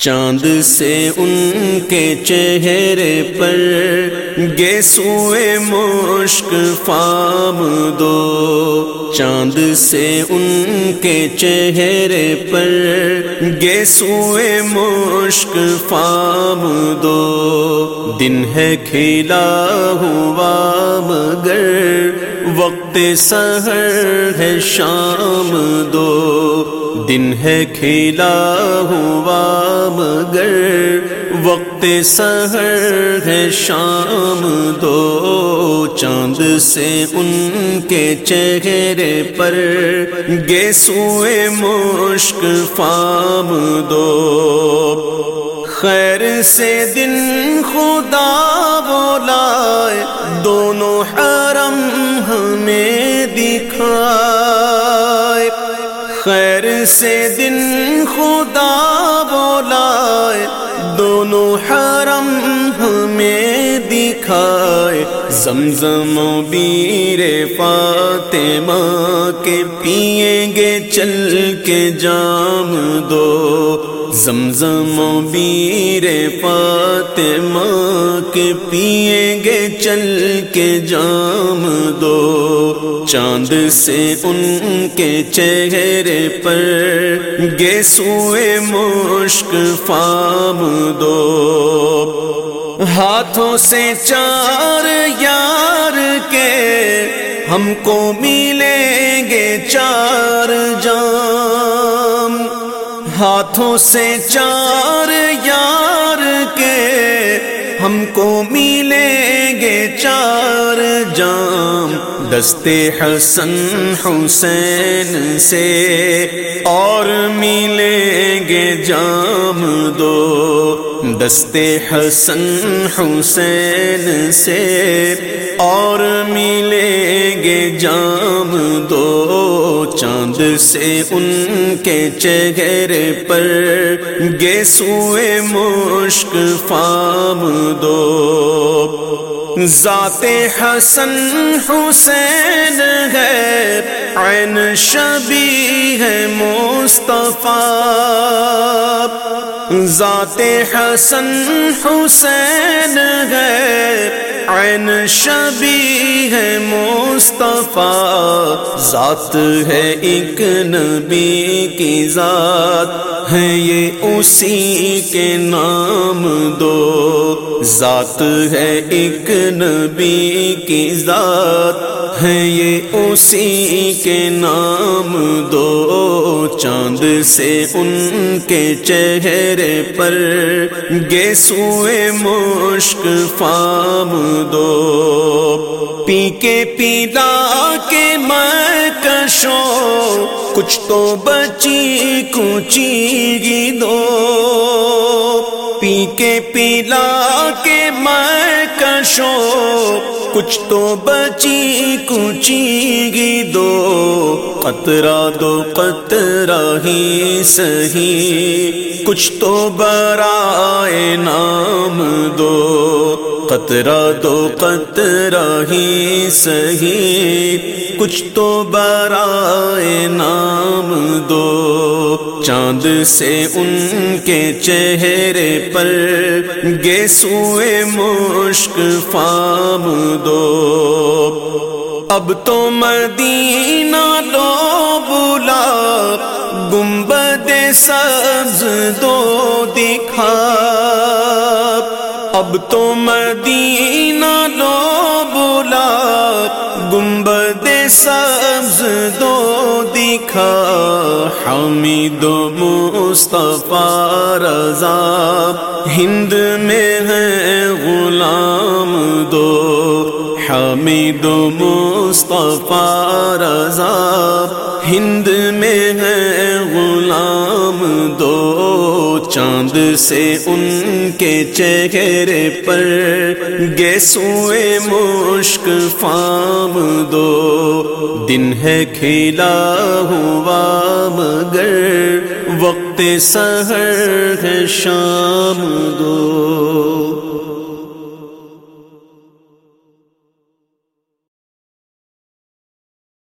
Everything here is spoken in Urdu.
چاند سے ان کے چہرے پر گیسوئے مشک فام دو۔ چاند سے ان کے چہرے پر گیسوئے مشک فام دو۔ دن ہے کھیلا ہوا مگر وقت سہر ہے شام دو۔ دن ہے کھیلا ہوا مگر وقت سہر ہے شام دو چاند سے ان کے چہرے پر گیسوئے مشک فام دو خیر سے دن خدا بولا دونوں حرم ہمیں دکھا خیر سے دن خدا بولا دونوں حرم ہمیں دکھائے۔ زمزم و بیر فاطمہ کے پیئیں گے چل کے جام دو۔ زمزم و بیر فاطمہ کے پیئیں گے چل کے جام دو۔ چاند سے ان کے چہرے پر گے سوئے مشک فام دو۔ ہاتھوں سے چار یار کے ہم کو ملیں گے چار جام ہاتھوں سے چار یار کے ہم کو ملیں گے چار جام دستے حسن حسین سے اور ملیں گے جام دو دستے حسن حسین سے اور ملیں گے جام دو چاند سے ان کے چہرے پر گیسوئے مشک فام دو ذات حسن حسین ہے عین شبی ہے مصطفیٰ۔ ذات حسن حسین ہے، عین شبی ہے مصطفیٰ، ذات ہے ایک نبی کی ذات، ہے یہ اسی کے نام دو۔ ذات ہے ایک نبی کی ذات، ہے یہ اسی کے نام دو۔ چاند سے ان کے چہرے پر گیسوئے مشک فام دو۔ پی کے پیلا کے میں کشو کچھ تو بچی کچی گی دو۔ پی کے پیلا کے میں کشو کچھ تو بچی کچی گی دو، قطرہ دو قطرہ ہی سہی کچھ تو برائے نام دو، قطرہ دو قطرہ ہی سہی کچھ تو برائے نام چاند سے ان کے چہرے پر گیسوئے مشک فام دو۔ اب تو مدینہ لو بلا، گنبد سبز دو دکھا۔ اب تو مدینہ سبز دو دکھا حمید و مصطفیٰ رضا۔ ہند میں ہے غلام دو، حمید و مصطفیٰ رضا۔ ہند میں ہے غلام دو چاند سے ان کے چہرے پر گیسوئے مشک فام دو۔ دن ہے کھیلا ہوا مگر وقت سہر ہے شام دو۔